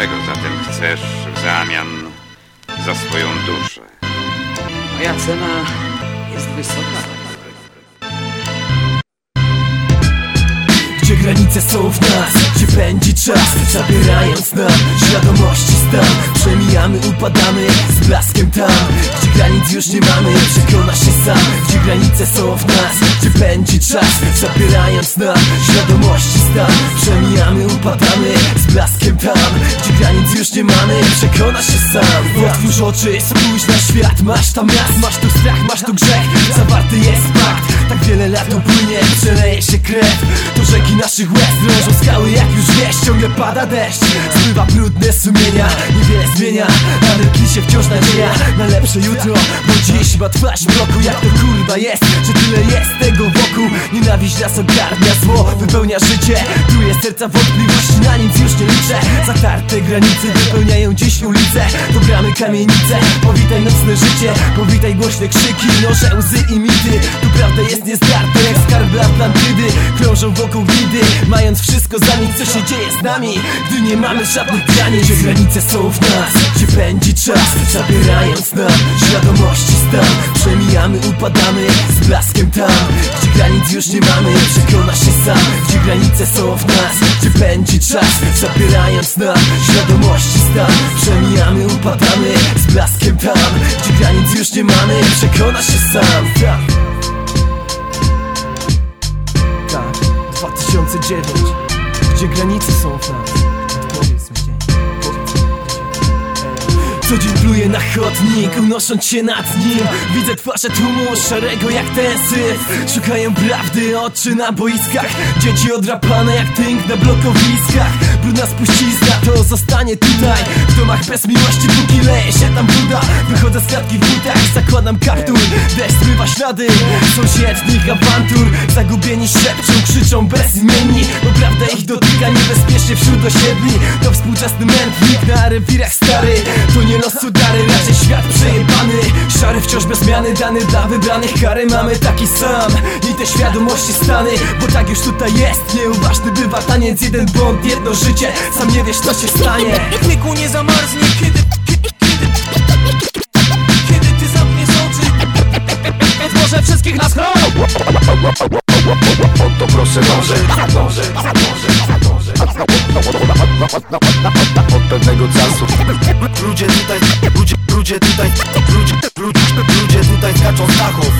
Czego zatem chcesz w zamian za swoją duszę? Moja cena jest wysoka. Gdzie granice są w nas, gdzie pędzi czas Zabierając nam świadomości stan Przemijamy, upadamy z blaskiem tam już nie mamy, przekona się sam Gdzie granice są w nas, gdzie pędzi czas Zabierając nam świadomości stan. Przemijamy, upadamy z blaskiem tam Gdzie granic już nie mamy, przekona się sam. Otwórz oczy, spójrz na świat Masz tam raz, masz tu strach, masz tu grzech Zawarty jest pakt, tak wiele lat upłynie Przeleje się krew, naszych łez Drążą skały jak już wiesz, ciągle pada deszcz. Zmywa brudne sumienia, niewiele zmienia. Ale tli się wciąż nadzieja na lepsze jutro Bo dziś ma twarz mroku, jak to kurwa jest Że tyle jest tego wokół. Nienawiść nas ogarnia, zło wypełnia życie. Truje serca wątpliwości, na nic już nie liczę. Zatarte granice wypełniają dziś ulice Do bramy kamienice, powitaj nocne życie Powitaj głośne krzyki, noże, łzy i mity. Tu prawda jest niezdarta Krążą wokół widy, mając wszystko za nic Co się dzieje z nami, gdy nie mamy żadnych granic Gdzie granice są w nas, gdzie pędzi czas Zabierając nam świadomości stan. Przemijamy, upadamy z blaskiem tam Gdzie granic już nie mamy, przekona się sam. Gdzie granice są w nas, gdzie pędzi czas Zabierając nam świadomości stan. Przemijamy, upadamy z blaskiem tam Gdzie granic już nie mamy, przekona się sam 2009 Gdzie granice są w? Co dzień pluję na chodnik, unosząc się nad nim. Widzę twarze tłumu szarego jak ten syf Szukają prawdy oczy na boiskach. Dzieci odrapane jak tynk na blokowiskach. Brudna spuścizna to zostanie tutaj. W domach bez miłości póki leje się tam buda Wychodzę z klatki w butach, zakładam kaptur. Deszcz zmywa ślady. Sąsiednich awantur. Zagubieni szepczą, krzyczą bezimienni. Ich dotyka niebezpiecznie wśród osiedli. To współczesny mętnik na rewirach stary. To nie losu dary, raczej świat przejebany. Szary wciąż bez zmiany, dany dla wybranych kary. Mamy taki sam i te świadomości stany. Bo tak już tutaj jest, nieuważny bywa taniec. Jeden błąd, jedno życie, sam nie wiesz co się stanie. Wieku nie zamarznie, kiedy, kiedy, ty zamkniesz oczy może wszystkich nas chroni To proszę dążę, dążę, dążę, dążę Od pewnego czasu Ludzie tutaj, ludzie, ludzie tutaj Ludzie, ludzie, ludzie tutaj skaczą z dachów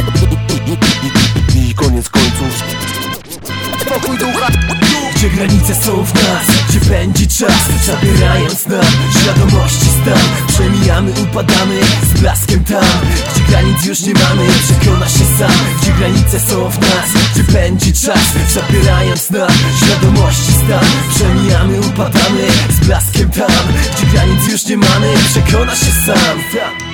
I koniec końców Pokój ducha Gdzie granice są w nas, gdzie pędzi czas Zabierając nam świadomości stan Przemijamy, upadamy blaskiem tam Gdzie granic już nie mamy, przekona się sam Gdzie granice są w nas, gdzie pędzi czas Zabierając nam świadomości stan. Przemijamy, upadamy z blaskiem tam Gdzie granic już nie mamy, przekona się sam